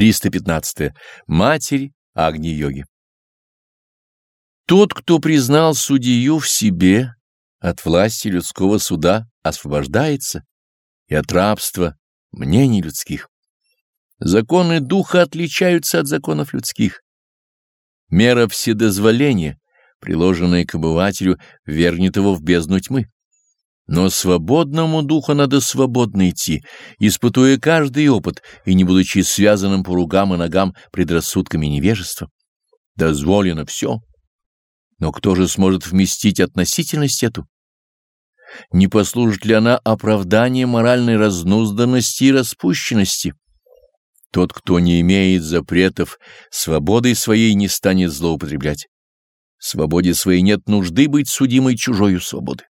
315. Матерь Агни-йоги. Тот, кто признал судью в себе, от власти людского суда освобождается и от рабства мнений людских. Законы духа отличаются от законов людских. Мера вседозволения, приложенная к обывателю, вернет его в бездну тьмы. Но свободному духу надо свободно идти, испытуя каждый опыт и не будучи связанным по рукам и ногам предрассудками невежества. Дозволено все. Но кто же сможет вместить относительность эту? Не послужит ли она оправданием моральной разнузданности и распущенности? Тот, кто не имеет запретов, свободой своей не станет злоупотреблять. Свободе своей нет нужды быть судимой чужою свободы.